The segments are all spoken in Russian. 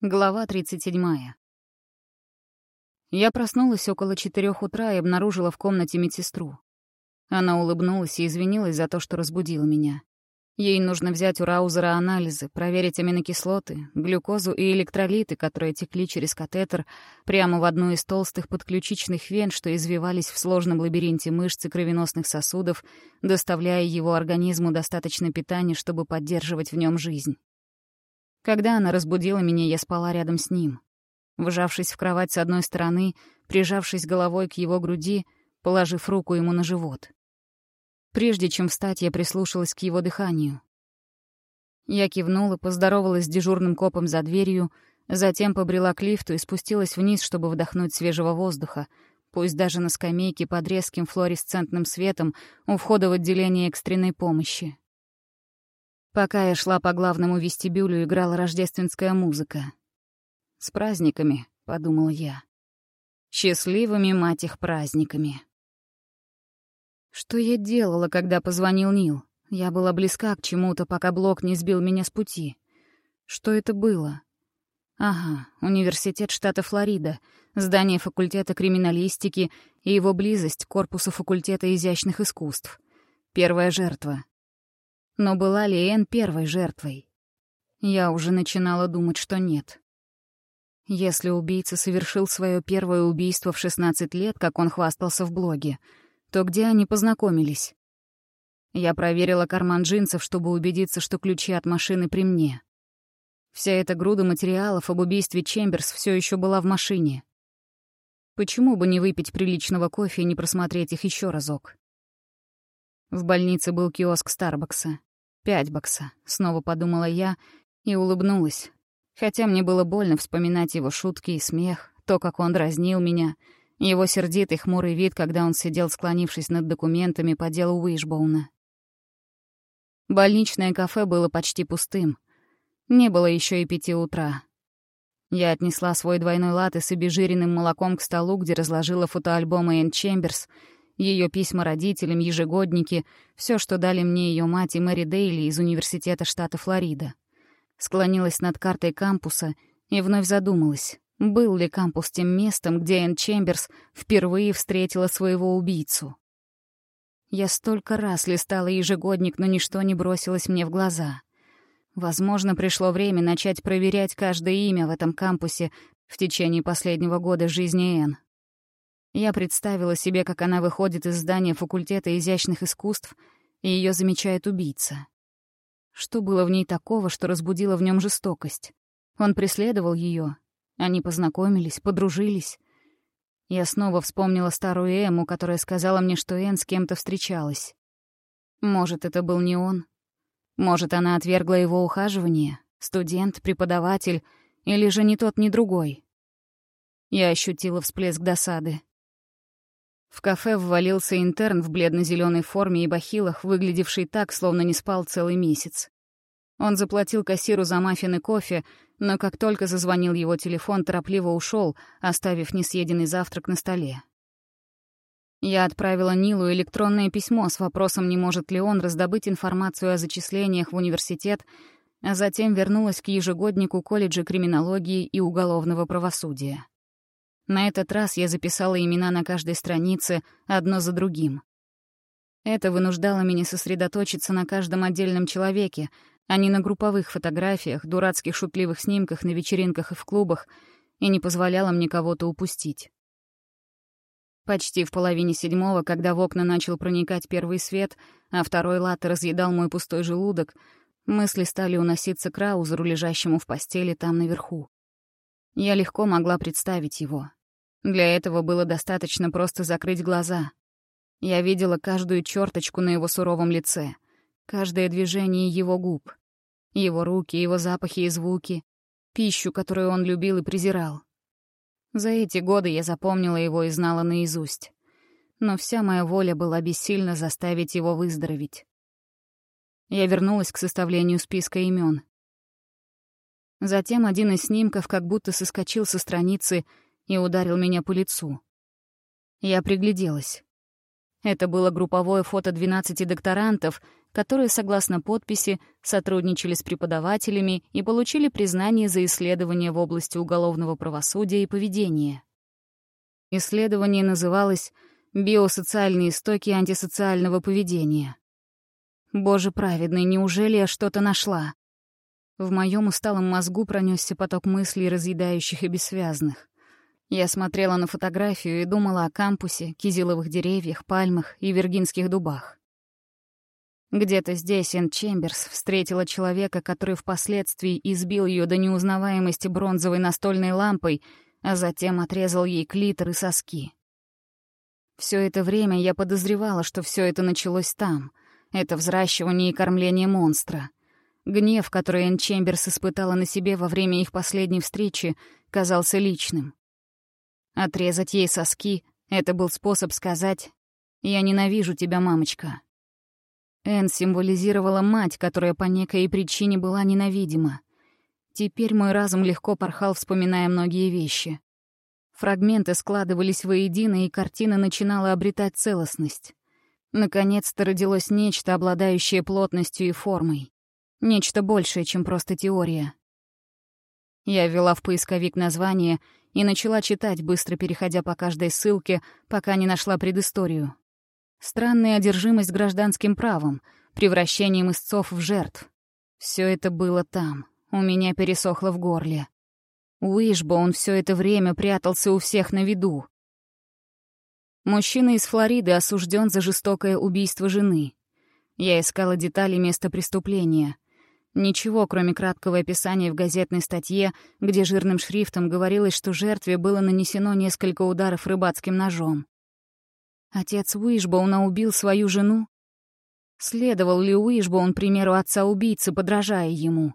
Глава 37. Я проснулась около четырех утра и обнаружила в комнате медсестру. Она улыбнулась и извинилась за то, что разбудила меня. Ей нужно взять у Раузера анализы, проверить аминокислоты, глюкозу и электролиты, которые текли через катетер прямо в одну из толстых подключичных вен, что извивались в сложном лабиринте мышц и кровеносных сосудов, доставляя его организму достаточно питания, чтобы поддерживать в нем жизнь. Когда она разбудила меня, я спала рядом с ним. Вжавшись в кровать с одной стороны, прижавшись головой к его груди, положив руку ему на живот. Прежде чем встать, я прислушалась к его дыханию. Я кивнула, поздоровалась с дежурным копом за дверью, затем побрела к лифту и спустилась вниз, чтобы вдохнуть свежего воздуха, пусть даже на скамейке под резким флуоресцентным светом у входа в отделение экстренной помощи. Пока я шла по главному вестибюлю, играла рождественская музыка. «С праздниками», — подумал я. «Счастливыми, мать их, праздниками». Что я делала, когда позвонил Нил? Я была близка к чему-то, пока Блок не сбил меня с пути. Что это было? Ага, университет штата Флорида, здание факультета криминалистики и его близость к корпусу факультета изящных искусств. Первая жертва. Но была ли Энн первой жертвой? Я уже начинала думать, что нет. Если убийца совершил свое первое убийство в 16 лет, как он хвастался в блоге, то где они познакомились? Я проверила карман джинсов, чтобы убедиться, что ключи от машины при мне. Вся эта груда материалов об убийстве Чемберс все еще была в машине. Почему бы не выпить приличного кофе и не просмотреть их еще разок? В больнице был киоск Старбакса. Пять бакса, снова подумала я и улыбнулась. Хотя мне было больно вспоминать его шутки и смех, то, как он дразнил меня, его сердитый хмурый вид, когда он сидел, склонившись над документами по делу Уишбоуна. Больничное кафе было почти пустым. Не было еще и пяти утра. Я отнесла свой двойной латте с обезжиренным молоком к столу, где разложила фотоальбомы Энн Чемберс — ее письма родителям, ежегодники, все, что дали мне ее мать и Мэри Дейли из университета штата Флорида. Склонилась над картой кампуса и вновь задумалась, был ли кампус тем местом, где Энн Чемберс впервые встретила своего убийцу. Я столько раз листала ежегодник, но ничто не бросилось мне в глаза. Возможно, пришло время начать проверять каждое имя в этом кампусе в течение последнего года жизни Энн. Я представила себе, как она выходит из здания факультета изящных искусств, и ее замечает убийца. Что было в ней такого, что разбудило в нем жестокость? Он преследовал ее. Они познакомились, подружились. Я снова вспомнила старую Эму, которая сказала мне, что Эн с кем-то встречалась. Может, это был не он? Может, она отвергла его ухаживание? Студент, преподаватель, или же ни тот, ни другой? Я ощутила всплеск досады. В кафе ввалился интерн в бледно-зеленой форме и бахилах, выглядевший так, словно не спал целый месяц. Он заплатил кассиру за маффин и кофе, но как только зазвонил его телефон, торопливо ушел, оставив несъеденный завтрак на столе. Я отправила Нилу электронное письмо с вопросом, не может ли он раздобыть информацию о зачислениях в университет, а затем вернулась к ежегоднику колледжа криминологии и уголовного правосудия. На этот раз я записала имена на каждой странице, одно за другим. Это вынуждало меня сосредоточиться на каждом отдельном человеке, а не на групповых фотографиях, дурацких шутливых снимках на вечеринках и в клубах, и не позволяло мне кого-то упустить. Почти в половине седьмого, когда в окна начал проникать первый свет, а второй латте разъедал мой пустой желудок, мысли стали уноситься к Раузеру, лежащему в постели там наверху. Я легко могла представить его. Для этого было достаточно просто закрыть глаза. Я видела каждую черточку на его суровом лице, каждое движение его губ, его руки, его запахи и звуки, пищу, которую он любил и презирал. За эти годы я запомнила его и знала наизусть. Но вся моя воля была бессильна заставить его выздороветь. Я вернулась к составлению списка имен. Затем один из снимков как будто соскочил со страницы и ударил меня по лицу. Я пригляделась. Это было групповое фото 12 докторантов, которые, согласно подписи, сотрудничали с преподавателями и получили признание за исследования в области уголовного правосудия и поведения. Исследование называлось «Биосоциальные истоки антисоциального поведения». Боже праведный, неужели я что-то нашла? В моем усталом мозгу пронесся поток мыслей, разъедающих и бессвязных. Я смотрела на фотографию и думала о кампусе, кизиловых деревьях, пальмах и виргинских дубах. Где-то здесь Энн Чемберс встретила человека, который впоследствии избил ее до неузнаваемости бронзовой настольной лампой, а затем отрезал ей клитор и соски. Все это время я подозревала, что все это началось там. Это взращивание и кормление монстра. Гнев, который Энн Чемберс испытала на себе во время их последней встречи, казался личным. Отрезать ей соски — это был способ сказать «Я ненавижу тебя, мамочка». Энн символизировала мать, которая по некой причине была ненавидима. Теперь мой разум легко порхал, вспоминая многие вещи. Фрагменты складывались воедино, и картина начинала обретать целостность. Наконец-то родилось нечто, обладающее плотностью и формой. Нечто большее, чем просто теория. Я ввела в поисковик название и начала читать, быстро переходя по каждой ссылке, пока не нашла предысторию. Странная одержимость гражданским правом, превращением истцов в жертв. Все это было там. У меня пересохло в горле. он все это время прятался у всех на виду. Мужчина из Флориды осужден за жестокое убийство жены. Я искала детали места преступления — Ничего, кроме краткого описания в газетной статье, где жирным шрифтом говорилось, что жертве было нанесено несколько ударов рыбацким ножом. Отец Уишбоуна убил свою жену? Следовал ли Уишбоун примеру отца-убийцы, подражая ему?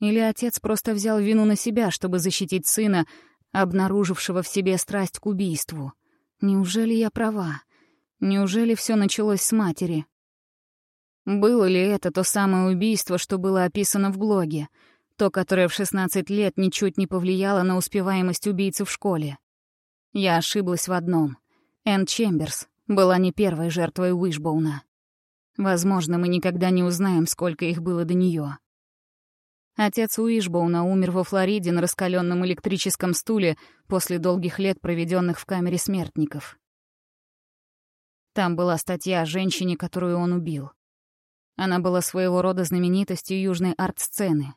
Или отец просто взял вину на себя, чтобы защитить сына, обнаружившего в себе страсть к убийству? Неужели я права? Неужели все началось с матери? Было ли это то самое убийство, что было описано в блоге? То, которое в 16 лет ничуть не повлияло на успеваемость убийцы в школе? Я ошиблась в одном. Энн Чемберс была не первой жертвой Уишбоуна. Возможно, мы никогда не узнаем, сколько их было до нее. Отец Уишбоуна умер во Флориде на раскаленном электрическом стуле после долгих лет, проведенных в камере смертников. Там была статья о женщине, которую он убил. Она была своего рода знаменитостью южной арт-сцены.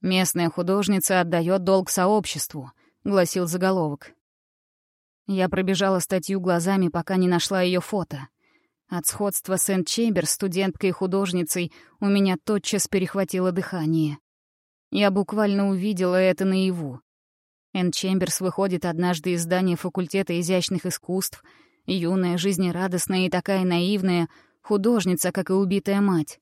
«Местная художница отдает долг сообществу», — гласил заголовок. Я пробежала статью глазами, пока не нашла ее фото. От сходства Сент Чембер, студенткой и художницей, у меня тотчас перехватило дыхание. Я буквально увидела это наяву. Энн Чемберс выходит однажды из здания факультета изящных искусств, юная, жизнерадостная и такая наивная — Художница, как и убитая мать.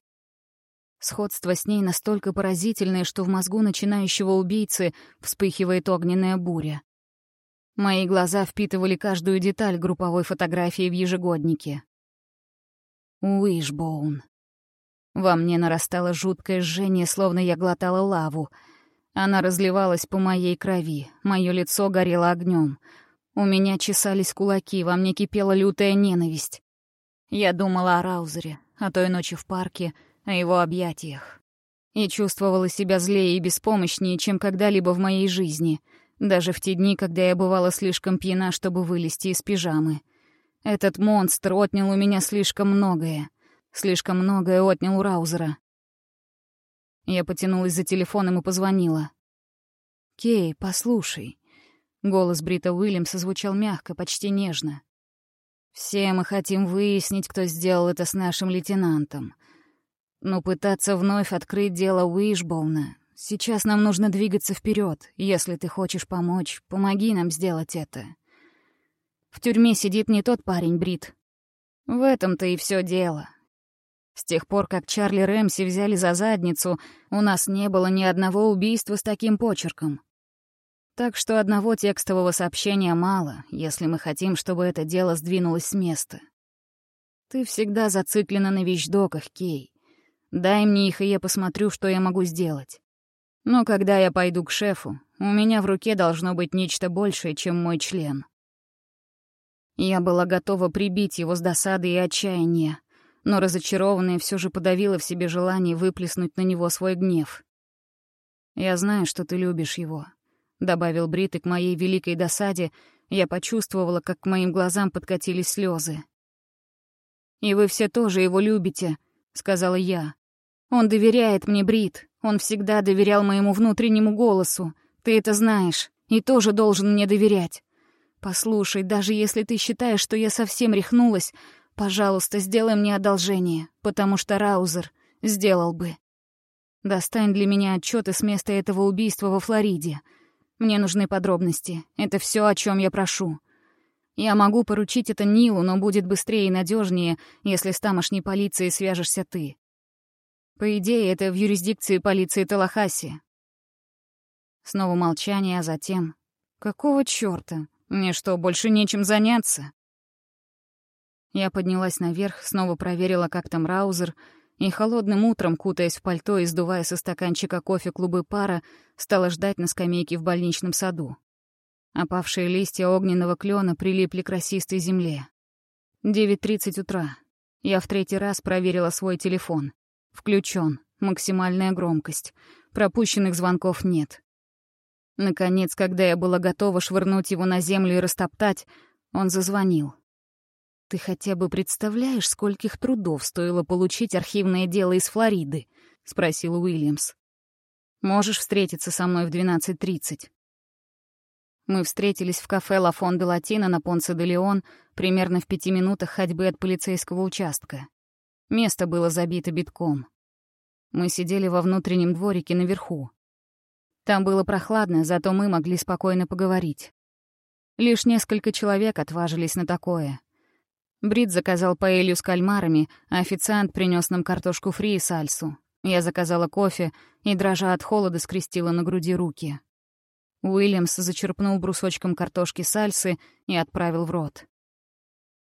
Сходство с ней настолько поразительное, что в мозгу начинающего убийцы вспыхивает огненная буря. Мои глаза впитывали каждую деталь групповой фотографии в ежегоднике. Уишбоун. Во мне нарастало жуткое жжение, словно я глотала лаву. Она разливалась по моей крови, мое лицо горело огнем. У меня чесались кулаки, во мне кипела лютая ненависть. Я думала о Раузере, о той ночи в парке, о его объятиях. И чувствовала себя злее и беспомощнее, чем когда-либо в моей жизни, даже в те дни, когда я бывала слишком пьяна, чтобы вылезти из пижамы. Этот монстр отнял у меня слишком многое. Слишком многое отнял у Раузера. Я потянулась за телефоном и позвонила. «Кей, послушай». Голос Брита Уильямса звучал мягко, почти нежно. Все мы хотим выяснить, кто сделал это с нашим лейтенантом. Но пытаться вновь открыть дело Уишбоуна... Сейчас нам нужно двигаться вперед. Если ты хочешь помочь, помоги нам сделать это. В тюрьме сидит не тот парень, Брит. В этом-то и все дело. С тех пор, как Чарли Рэмси взяли за задницу, у нас не было ни одного убийства с таким почерком. Так что одного текстового сообщения мало, если мы хотим, чтобы это дело сдвинулось с места. Ты всегда зациклена на вещдоках, Кей. Дай мне их, и я посмотрю, что я могу сделать. Но когда я пойду к шефу, у меня в руке должно быть нечто большее, чем мой член. Я была готова прибить его с досады и отчаяния, но разочарованная все же подавила в себе желание выплеснуть на него свой гнев. «Я знаю, что ты любишь его», — добавил Брит, и к моей великой досаде я почувствовала, как к моим глазам подкатились слезы. «И вы все тоже его любите», — сказала я. «Он доверяет мне, Брит. Он всегда доверял моему внутреннему голосу. Ты это знаешь. И тоже должен мне доверять. Послушай, даже если ты считаешь, что я совсем рехнулась, пожалуйста, сделай мне одолжение, потому что Раузер сделал бы. Достань для меня отчеты с места этого убийства во Флориде. Мне нужны подробности. Это все, о чем я прошу. Я могу поручить это Нилу, но будет быстрее и надежнее, если с тамошней полицией свяжешься ты. По идее, это в юрисдикции полиции Талахаси. Снова молчание, а затем... Какого чёрта? Мне что, больше нечем заняться? Я поднялась наверх, снова проверила, как там Раузер, и холодным утром, кутаясь в пальто и сдувая со стаканчика кофе клубы пара, стала ждать на скамейке в больничном саду. Опавшие листья огненного клена прилипли к росистой земле. 9.30 утра. Я в третий раз проверила свой телефон. Включен. Максимальная громкость. Пропущенных звонков нет. Наконец, когда я была готова швырнуть его на землю и растоптать, он зазвонил. «Ты хотя бы представляешь, скольких трудов стоило получить архивное дело из Флориды?» — спросил Уильямс. «Можешь встретиться со мной в 12.30?» Мы встретились в кафе «Ла Фон де Латино» на Понце де Леон примерно в пяти минутах ходьбы от полицейского участка. Место было забито битком. Мы сидели во внутреннем дворике наверху. Там было прохладно, зато мы могли спокойно поговорить. Лишь несколько человек отважились на такое. Брит заказал паэлью с кальмарами, а официант принес нам картошку фри и сальсу. Я заказала кофе и, дрожа от холода, скрестила на груди руки. Уильямс зачерпнул брусочком картошки сальсы и отправил в рот.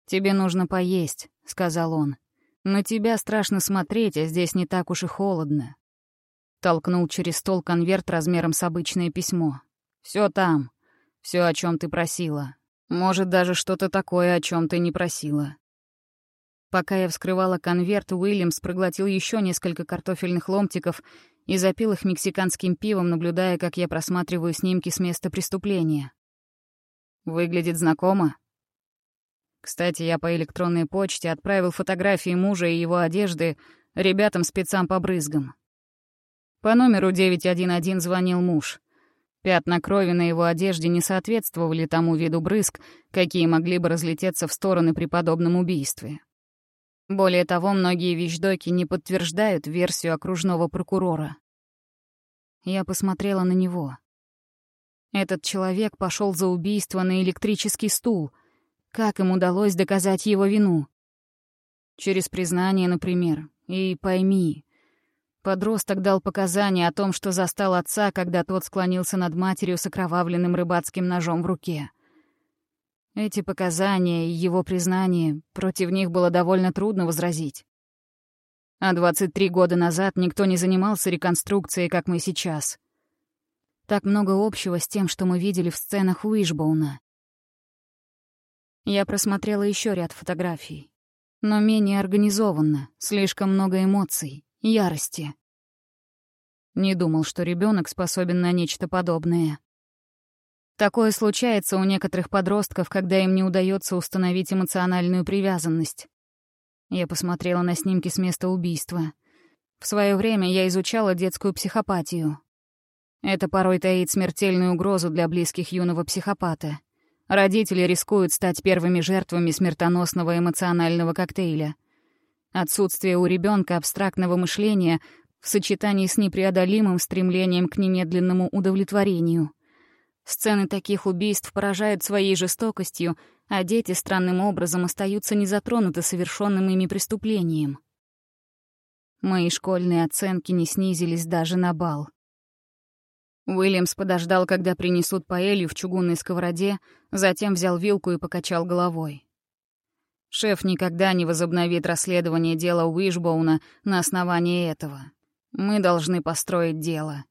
«Тебе нужно поесть», — сказал он. «На тебя страшно смотреть, а здесь не так уж и холодно». Толкнул через стол конверт размером с обычное письмо. Все там. Все, о чем ты просила. Может, даже что-то такое, о чем ты не просила». Пока я вскрывала конверт, Уильямс проглотил еще несколько картофельных ломтиков и запил их мексиканским пивом, наблюдая, как я просматриваю снимки с места преступления. «Выглядит знакомо?» Кстати, я по электронной почте отправил фотографии мужа и его одежды ребятам-спецам по брызгам. По номеру 911 звонил муж. Пятна крови на его одежде не соответствовали тому виду брызг, какие могли бы разлететься в стороны при подобном убийстве. Более того, многие вещдоки не подтверждают версию окружного прокурора. Я посмотрела на него. Этот человек пошел за убийство на электрический стул — как им удалось доказать его вину? Через признание, например. И пойми, подросток дал показания о том, что застал отца, когда тот склонился над матерью с окровавленным рыбацким ножом в руке. Эти показания и его признание, против них было довольно трудно возразить. А 23 года назад никто не занимался реконструкцией, как мы сейчас. Так много общего с тем, что мы видели в сценах Уишбоуна. Я просмотрела еще ряд фотографий. Но менее организованно, слишком много эмоций, ярости. Не думал, что ребенок способен на нечто подобное. Такое случается у некоторых подростков, когда им не удается установить эмоциональную привязанность. Я посмотрела на снимки с места убийства. В свое время я изучала детскую психопатию. Это порой таит смертельную угрозу для близких юного психопата. Родители рискуют стать первыми жертвами смертоносного эмоционального коктейля. Отсутствие у ребенка абстрактного мышления в сочетании с непреодолимым стремлением к немедленному удовлетворению. Сцены таких убийств поражают своей жестокостью, а дети странным образом остаются незатронуты совершенным ими преступлением. Мои школьные оценки не снизились даже на бал. Уильямс подождал, когда принесут паэлью в чугунной сковороде, затем взял вилку и покачал головой. Шеф никогда не возобновит расследование дела Уишбоуна на основании этого. Мы должны построить дело.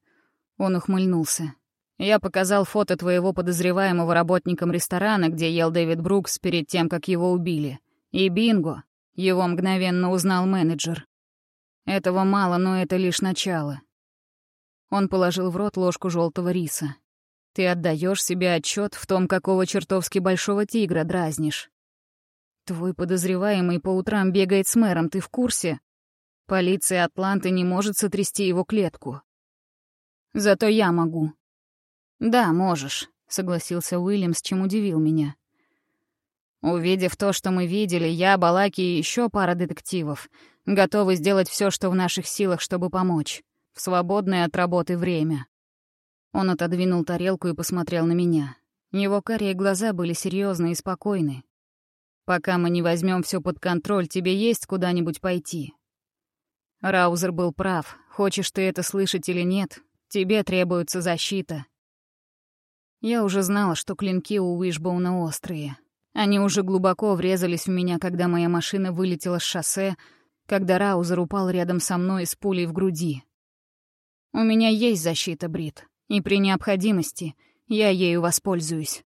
Он ухмыльнулся. Я показал фото твоего подозреваемого работникам ресторана, где ел Дэвид Брукс перед тем, как его убили. И бинго! Его мгновенно узнал менеджер. Этого мало, но это лишь начало. Он положил в рот ложку желтого риса. Ты отдаешь себе отчет в том, какого чертовски большого тигра дразнишь. Твой подозреваемый по утрам бегает с мэром, ты в курсе? Полиция Атланты не может сотрясти его клетку. Зато я могу. Да, можешь, согласился Уильямс, чем удивил меня. Увидев то, что мы видели, я, Балаки и еще пара детективов готовы сделать все, что в наших силах, чтобы помочь. В свободное от работы время. Он отодвинул тарелку и посмотрел на меня. Его карие глаза были серьезны и спокойны. «Пока мы не возьмем все под контроль, тебе есть куда-нибудь пойти?» Раузер был прав. Хочешь ты это слышать или нет, тебе требуется защита. Я уже знала, что клинки у Уишбоуна острые. Они уже глубоко врезались в меня, когда моя машина вылетела с шоссе, когда Раузер упал рядом со мной с пулей в груди. У меня есть защита, Брит, и при необходимости я ею воспользуюсь.